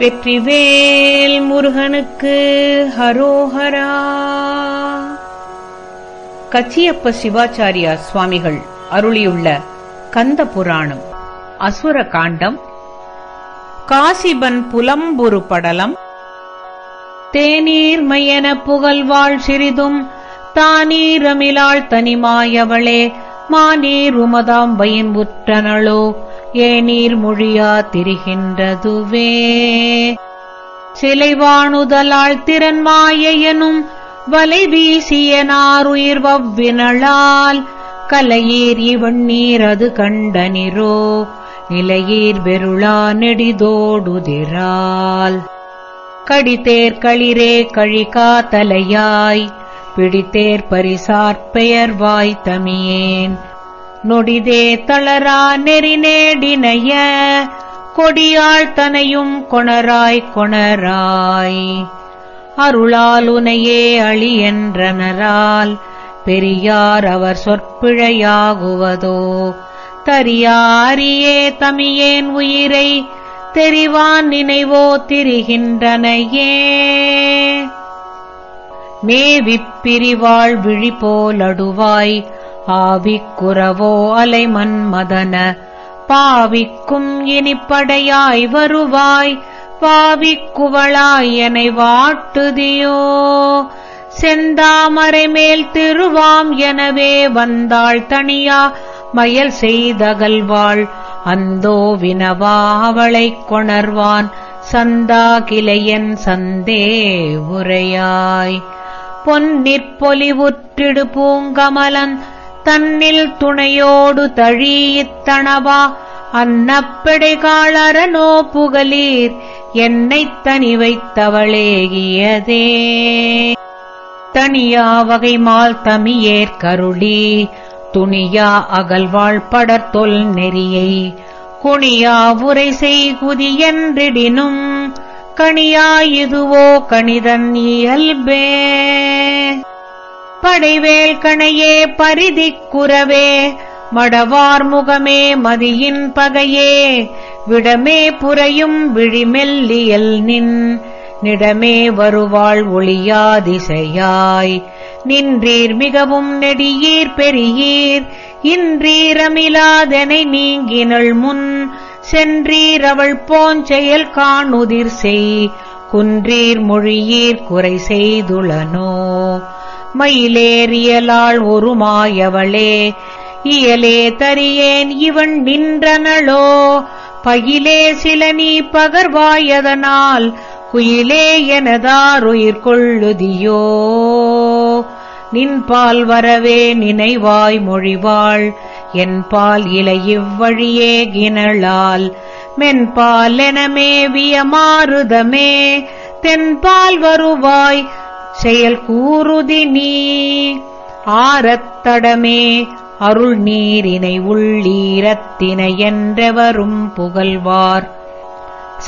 வெற்றிவேல் முருகனுக்கு ஹரோஹரா. கச்சியப்ப சிவாச்சாரியா சுவாமிகள் அருளியுள்ள கந்த புராணம் அசுர காண்டம் காசிபன் புலம்புரு படலம் தேநீர்மையன புகழ்வாள் சிறிதும் தானீரமிலாள் தனிமாயவளே மாநீர் உமதாம் வயின் உற்றனளோ ஏநீர் மொழியா திரிகின்றதுவே. சிலைவாணுதலாள் திறன்மாயனும் வலை வீசியனாருயிர் வவ்வினளால் கலையீர் இவன் கண்டனிரோ. நிலையீர் வெருளா நெடிதோடுதிரால் கடித்தேர் களிரே கழிகா தலையாய். பிடித்தேர் பரிசாற்பெயர்வாய் தமியேன். நொடிதே தளரா நெறி நேடினைய கொடியாள் தனையும் கொணராய் கொணராய். அருளாலுனையே அழியென்றனரால் அழி என்றனரால் பெரியார் அவர் சொற்பிழையாகுவதோ? தரியாரியே தமியேன் உயிரை தெரிவான் நினைவோ திரிகின்றனையே. மேவிப் பிரிவாள் விழி போலடுவாய் ஆவிக்குறவோ அலை மன்மதன பாவிக்கும் இனிப்படையாய் வருவாய் பாவிக்குவளாய் எனை வாட்டுதியோ. செந்தாமரை மேல் திருவாம் எனவே வந்தாள் தனியா மயல் செய்தகல்வாள் அந்தோ வினவா அவளைக் கொணர்வான் சந்தா கிளையன் சந்தே உரையாய். பொன்னிற்பொலிவுற்றிடு பூங்கமலன் தன்னில் துணையோடு தழீத்தணவா அன்னப்பெடைகாளரனோ புகலீர் என்னைத் தனி வைத்தவளேகியதே தனியா வகைமால் தமியேற் கருளி துணியா அகல்வாழ் படத்தொல் நெறியை. குணியா உரை செய்குதி என்றிடினும் கணியா இதுவோ கணிதன் இயல்பே. படைவேல் கணையே பரிதிக்குறவே மடவார் முகமே மதியின் பகையே. விடமே புரையும் விழிமெல்லியல் நின் நிடமே வருவாள் ஒளியாதிசையாய். நின்றீர் மிகவும் நெடியீர் பெரியீர் இன்றீரமிலாதனை நீங்கினள் முன் சென்றீர் அவள் போஞ்செயல் காணுதிர் செய் குன்றீர் மொழியீர் குறை செய்துளனோ. மயிலேறியலாள் ஒரு மாயவளே இயலே தரியேன் இவன் நின்றனளோ பயிலே சில நீ பகர்வாயதனால் குயிலே எனதாருயிர் கொள்ளுதியோ. நின்பால் வரவே நினைவாய் மொழிவாள் என்பால் இலை இவ்வழியே கிணளால் மென்பால் எனமே வியமாறுதமே தென்பால் வருவாய் செயல் கூறுதி நீ. ஆரத்தடமே அருள் நீரினை உள்ளீரத்தினை என்றவரும் புகழ்வார்.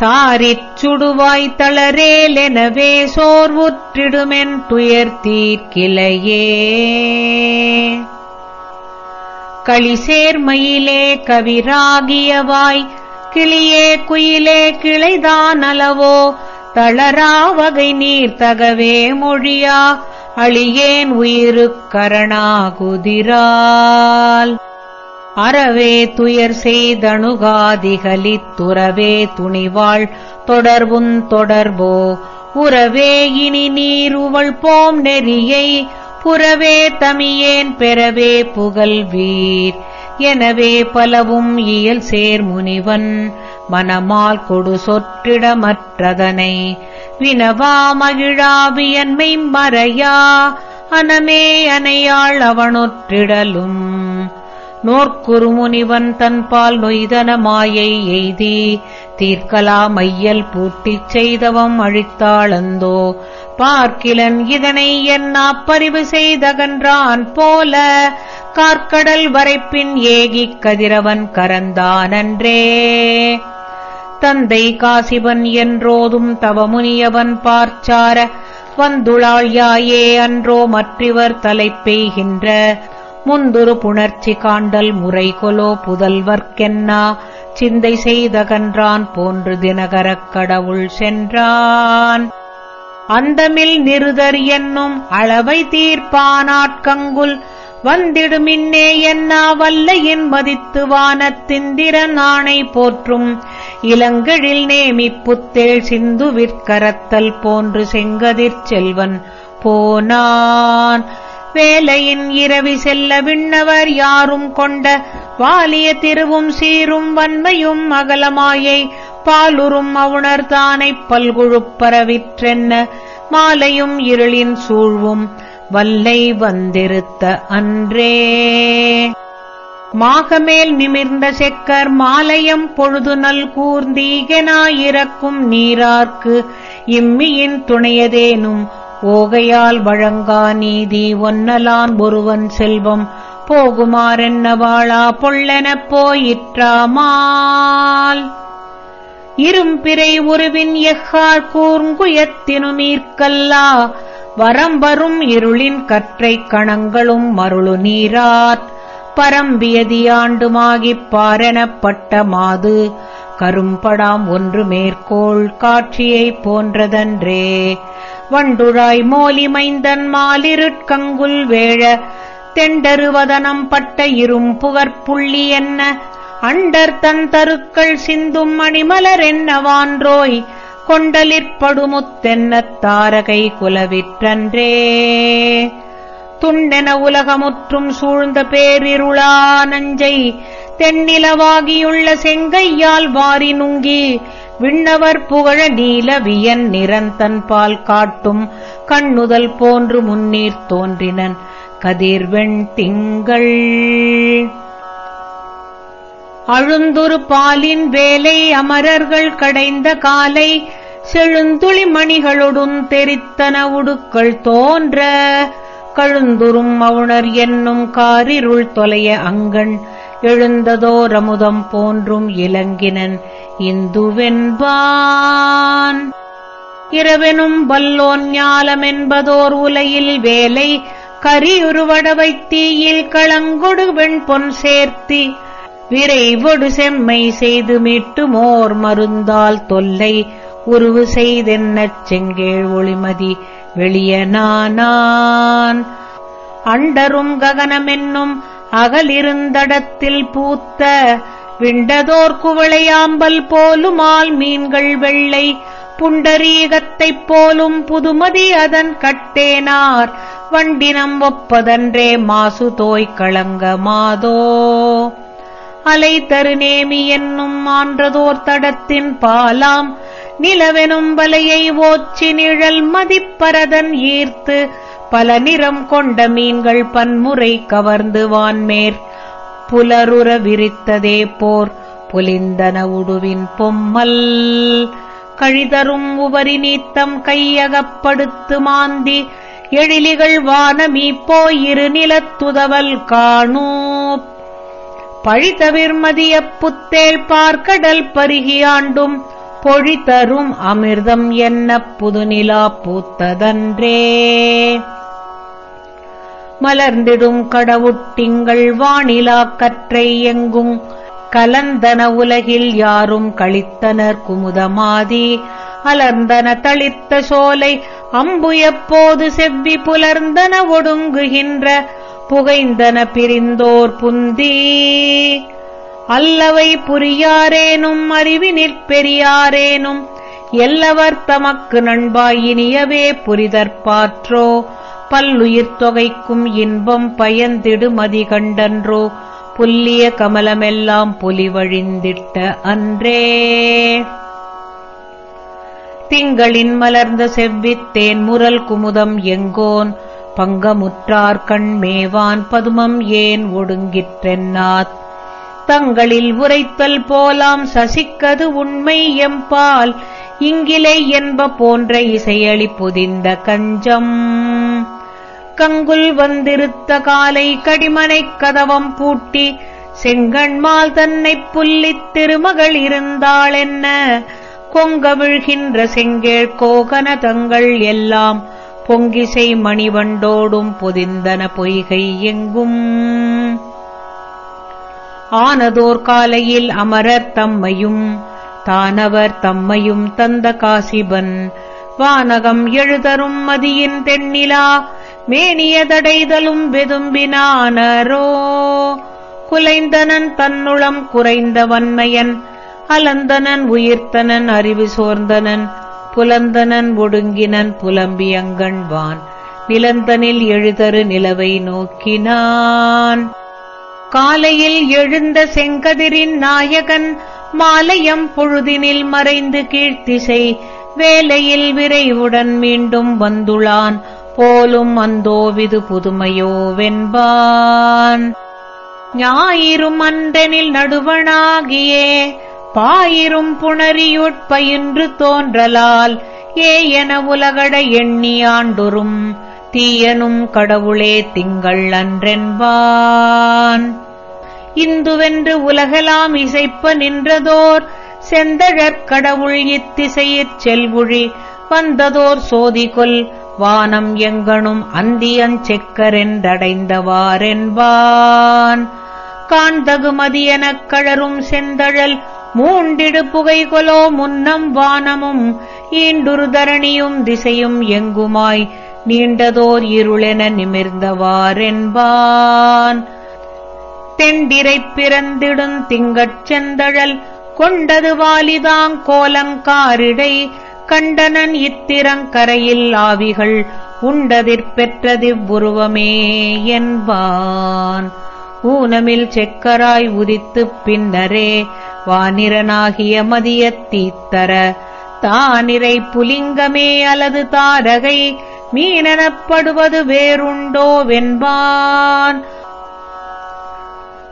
சாரிச் சுடுவாய் தளரேலெனவே சோர்வுற்றிடுமென் துயர் தீர்க்கிலையே. களிசேர்மையிலே கவிராகியவாய் கிளியே குயிலே கிளைதான் அளவோ தளராவகை நீர் தகவே மொழியா அழியேன் உயிருக்கரணாகுதிரால் அறவே துயர் செய்தணுகாதிகலித் துறவே துணிவாள் தொடர்புந் தொடர்போ உறவே இனி நீருவள் போம் நெறியை புறவே தமியேன் பெறவே புகழ்வீர். எனவே பலவும் இயல் சேர் முனிவன் மனமால் கொடு சொற்றிடமற்றதனை. வினவா மகிழாவியன்மை மறையா அனமே அனையாள் அவனொற்றிடலும். நோர்க்குரு முனிவன் தன்பால் நொய்தன மாயை எய்தி தீர்க்கலா மையல் பூட்டிச் செய்தவம் அழித்தாளந்தோ. பார்க்கிலன் இதனை என்னா பறிவு செய்தகன்றான் போல கார்க்கடல் வரைப்பின் ஏகிக் கதிரவன் கரந்தானன்றே. தந்தை காசிவன் என்றோதும் தவமுனியவன் பார்ச்சார வந்துளாள் யாயே அன்றோ மற்றிவர் தலைப்பெய்கின்ற முந்துரு புணர்ச்சி காண்டல் முறை கொலோ புதல்வர்க்கென்னா சிந்தை செய்தகன்றான் போன்று தினகரக் கடவுள் சென்றான். அந்தமில் நிருதர் என்னும் அளவை தீர்ப்பானாட்கங்குல் வந்திடுமின்னே என்னா வல்லையின் மதித்து வானத்திந்திரன் ஆணை போற்றும் இளங்கழில் நேமிப்புத்தேள் சிந்துவிற்கரத்தல் போன்று செங்கதிர் செல்வன் போனான். வேலையின் இரவி செல்ல விண்ணவர் யாரும் கொண்ட வாலிய திருவும் சீரும் வன்மையும் அகலமாயை பாலுறும் அவுணர்தானைப் பல்குழுப்பரவிற்றென்ன மாலையும் இருளின் சூழ்வும் வல்லை வந்திருத்த அன்றே. மாகமேல் நிமிர்ந்த செக்கர் மாலையம் பொழுது நல் கூர்ந்தீகனாயிரக்கும் நீரார்க்கு இம்மியின் துணையதேனும் ஓகையால் வழங்கா நீதி ஒன்னலான் ஒருவன் செல்வம். போகுமாறென்ன வாழா பொள்ளெனப் போயிற்றாமால் இரும்பிறை உருவின் எஃகார் கூர்ங்குயத்தினுமீர்க்கல்லா வரம்பரும் இருளின் கற்றைக் கணங்களும் மருளு நீரார் பரம்பியதியாண்டுமாகிப் பாரெனப்பட்ட மாது கரும்படாம் ஒன்று மேற்கோள் காட்சியைப் போன்றதன்றே. வண்டுழாய் மோலிமைந்தன் மாலிருட்கங்குல் வேழ தெண்டருவதனம் பட்ட இரும் புகற்புள்ளி என்ன? அண்டர் தன் தருக்கள் சிந்தும் மணிமலர் என்னவான்றோய் கொண்டலிற்படுமுத்தென்னத் தாரகை குலவிற்றன்றே. துண்ணென உலகமுற்றும் சூழ்ந்த பேரிருளா நஞ்சை தென்னிலவாகியுள்ள செங்கையால் வாரி நுங்கி விண்ணவர் புகழ நீலவியன் நிறந்தன் பால் காட்டும் கண்ணுதல் போன்று முன்னீர் தோன்றினன். கதிர்வெண் திங்கள். அழுந்துரு பாலின் வேலை அமரர்கள் கடைந்த காலை செழுந்துளி மணிகளொடும் தெரித்தன உடுக்கள் தோன்ற. கழுந்துரும் அவுணர் என்னும் காரிருள் தொலைய அங்கண் எழுந்ததோரமுதம் போன்றும் இலங்கினன். இந்துவென்பான். இரவெனும் வல்லோன் ஞாலமென்பதோர் உலையில் வேலை கரியுருவடவை தீயில் களங்கொடு வெண்பொன் சேர்த்தி விரைவொடு செம்மை செய்து மீட்டு மோர் மருந்தால் தொல்லை உருவு செய்தென்னச் செங்கேழ் ஒளிமதி வெளியனானான் அண்டரும் ககனமென்னும் அகலிருந்தடத்தில் பூத்த விண்டதோர் குவளையாம்பல் போலுமால் மீன்கள் வெள்ளை. புண்டரீகத்தைப் போலும் புதுமதி அதன் கட்டேனார். வண்டினம் ஒப்பதன்றே மாசு தோய் களங்க மாதோ. அலை தருநேமி என்னும் ஆன்றதோர் தடத்தின் பாலாம். நிலவெனும் வலையை ஓச்சி நிழல் மதிப்பரதன் ஈர்த்து. பல நிறம் கொண்ட மீன்கள் பன்முறை கவர்ந்து வான்மேற். புலருற விரித்ததே போர். புலிந்தன உடுவின் பொம்மல். கழிதரும் உவரி நீத்தம் கையகப்படுத்து மாந்தி. எழிலிகள் வானமீ போயிரு நிலத்துதவல் காணூ. பழிதவிர்மதிய புத்தேல் பார்க்கடல் பருகியாண்டும் பொழிதரும் அமிர்தம் என்ன புதுநிலா பூத்ததன்றே. மலர்ந்திடும் கடவுட்டிங்கள் வானிலா கற்றை எங்கும். கலந்தன உலகில் யாரும் கழித்தனர் குமுதமாதி. அலர்ந்தன தளித்த சோலை அம்பு எப்போது செவ்வி புலர்ந்தன ஒடுங்குகின்ற. புகைந்தன பிரிந்தோர் புந்தி. அல்லவை புரியாரேனும் அறிவினிற் பெரியாரேனும். எல்லவர் தமக்கு நண்பாயினியவே புரிதற்பாற்றோ பல்லுயிர் தொகைக்கும் இன்பம் பயந்திடுமதி கண்டன்றோ புல்லிய கமலமெல்லாம் புலிவழிந்திட்ட அன்றே. திங்களின் மலர்ந்த செவ்வித்தேன் முரல் குமுதம் எங்கோன். பங்கமுற்றார் கண் மேவான் பதுமம் ஏன் ஒடுங்கிற்றென்னாத். தங்களில் உரைத்தல் போலாம் சசிக்கது உண்மை எம்பால். இங்கிலே என்ப போன்ற இசையளி புதிந்த கஞ்சம். கங்குல் வந்திருத்த காலை கடிமனைக் கதவம் பூட்டி செங்கண்மால் தன்னைப் புல்லித் திருமகள் இருந்தாளென்ன? கொங்கவிழ்கின்ற செங்கேழ் கோகன தங்கள் எல்லாம் பொங்கிசை மணிவண்டோடும் பொதிந்தன பொய்கை எங்கும்? ஆனதோர் காலையில் அமரர் தம்மையும் தானவர் தம்மையும் தந்த காசிபன் வானகம் எழுதரும் மதியின் தென்னிலா மேனியதடைதலும் வெதும்பினானரோ? குலைந்தனன் தன்னுளம் குறைந்த வன்மையன் அலந்தனன் உயிர்த்தனன் அறிவு சோர்ந்தனன் புலந்தனன் ஒடுங்கினன் புலம்பியங்கண்வான் நிலந்தனில் எழுதரு நிலவை நோக்கினான். காலையில் எழுந்த செங்கதிரின் நாயகன் மாலையம் பொழுதினில் மறைந்து கீழ்த்திசை வேலையில் விரைவுடன் மீண்டும் வந்துளான். போலும் அந்தோவிது புதுமையோ வென்பான் ஞாயிறும் அந்தனில் நடுவனாகியே பாயிரும் புணரியுட்பயின்று தோன்றலால் ஏ என உலகட எண்ணியாண்டொரும் தீயனும் கடவுளே திங்கள் அன்றென்பான். இந்துவென்று உலகலாம் இசைப்ப நின்றதோர் செந்தழற் கடவுள் இத்திசையிற் செல்வுழி வந்ததோர் சோதிகொல் வானம் எங்கனும் அந்தியஞ் செக்கரென்றடைந்தவாறென்பான் காந்தகுமதியெனக் கழரும் செந்தழல் மூண்டிடு புகைகொலோ முன்னம் வானமும் ஈண்டுரு தரணியும் திசையும் எங்குமாய் நீண்டதோர் இருளென நிமிர்ந்தவாறென்பான் தெண்டிரைப் பிறந்திடுந் திங்கட் செந்தழல் கொண்டது வாலிதாங் கோலங்காரிடை கண்டனன் இத்திரங்கரையில் ஆவிகள் உண்டதிற்பெற்றதிவ்வுருவமே என்பான். ஊனமில் செக்கராய் உதித்துப் பின்னரே வானிரனாகிய மதிய தீத்தர. தானிரை புலிங்கமே அல்லது தாரகை மீனெனப்படுவது வேறுண்டோ வென்பான்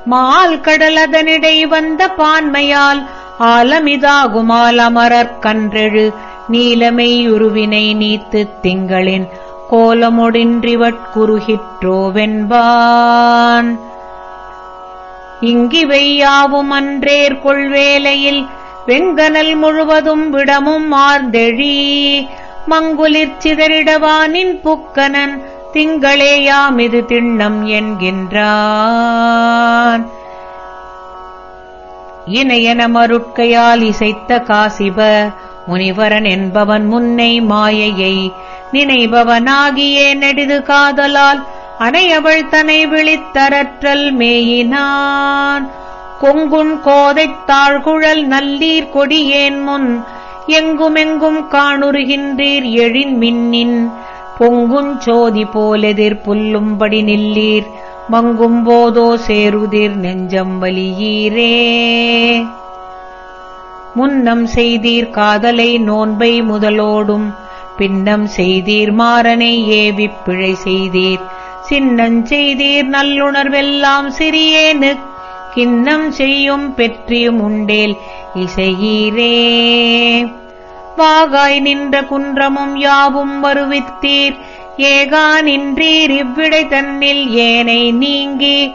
மால் கடலதனிடை வந்த பான்மையால் ஆலமிதாகுமால் அமரர் கன்றெழு நீலமை உருவினை நீத்துத் திங்களின் கோலமொடின்றிவட்குருகிற்றோவென்பான் இங்கிவையாவும் அன்றேர் கொள்வேலையில் வெங்கனல் முழுவதும் விடமும் மார்ந்தெழி மங்குலிற் சிதறிடவானின் புக்கனன் திங்களேயாமிது திண்ணம் என்கின்றான். இணையன மருட்கையால் இசைத்த காசிப முனிவரன் என்பவன் முன்னை மாயையை நினைபவனாகியே நெடிது காதலால் அணையவள் தனை விழித்தரற்றல் மேயினான். கொங்குண் கோதைத் தாழ்குழல் நல்லீர் கொடியேன் முன் எங்குமெங்கும் காணுறுகின்றீர் எழின் மின்னின். பொங்குஞ்சோதி போலெதிர் புல்லும்படி நில்லீர். மங்கும் போதோ சேருதிர் நெஞ்சம் வலியீரே. முன்னம் செய்தீர் காதலை நோன்பை முதலோடும் பின்னம் செய்தீர் மாறனை ஏவிப் பிழை செய்தீர். சின்னஞ் செய்தீர் நல்லுணர்வெல்லாம் சிறியேனுக் கிண்ணம் செய்யும் பெற்றியும் உண்டேல் இசையீரே. வாகாய் நின்ற குன்றமும் யாவும் வருவித்தீர் ஏகா நின்றீர் இவ்விடை தன்னில் ஏனை நீங்கி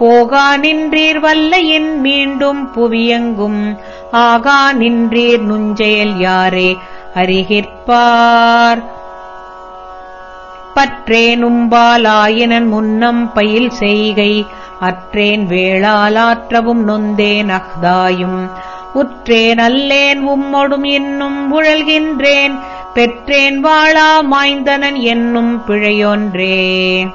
போகா நின்றீர் வல்லையின் மீண்டும் புவியங்கும். ஆகா நின்றீர் நுஞ்செயல் யாரே? அறிகிற்பார். பற்றேனும்பாலாயினன் முன்னம் பயில் செய்கை. அற்றேன் வேளாலாற்றவும் நொந்தேன் அஃதாயும். உற்றேன் அல்லேன் உம்மொடும் என்னும் உழல்கின்றேன். பெற்றேன் வாழா மாய்ந்தனன் என்னும் பிழையொன்றே.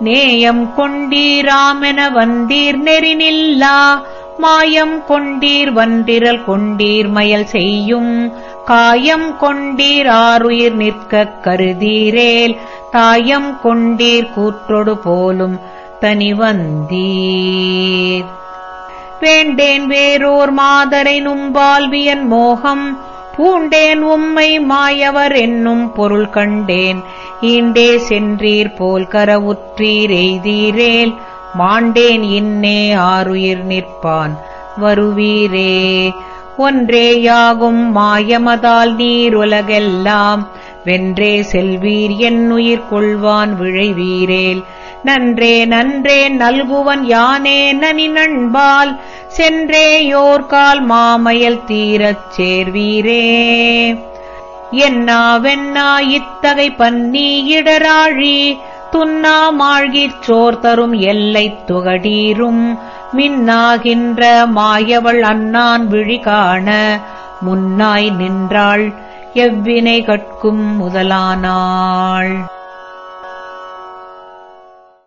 நேயம் கொண்டீராமென வந்தீர் நெறினில்லா மாயம் கொண்டீர் வன்றிரல் கொண்டீர் மயல் செய்யும் காயம் கொண்டீர் ஆறுயிர் நிற்கக் கருதீரேல் தாயம் கொண்டீர் கூற்றொடு போலும் தனிவந்தீர் வேண்டேன் வேறோர் மாதரை நும்பால்வியன் மோகம் பூண்டேன் உம்மை மாயவர் என்னும் பொருள் கண்டேன். ஈண்டே சென்றீர் போல் கரவுற்றீர் எய்தீரேல். மாண்டேன் இன்னே ஆறுயிர் நிற்பான். வருவீரே ஒன்றேயாகும் மாயமதால் நீர் உலகெல்லாம். வென்றே செல்வீர் என்னுயிர் கொள்வான் விழைவீரேல். நன்றே நன்றே நல்குவன் யானே நனி நண்பால். சென்றேயோர்கால் மாமயல் தீரச் சேர்வீரே. என்னாவென்னா இத்தகை பன்னி இடராழி துன்னா சோர் தரும் எல்லைத் துகடீரும். மின்னாகின்ற மாயவள் அண்ணான் விழி காண முன்னாய் நின்றாள் எவ்வினை கட்கும் முதலானாள்.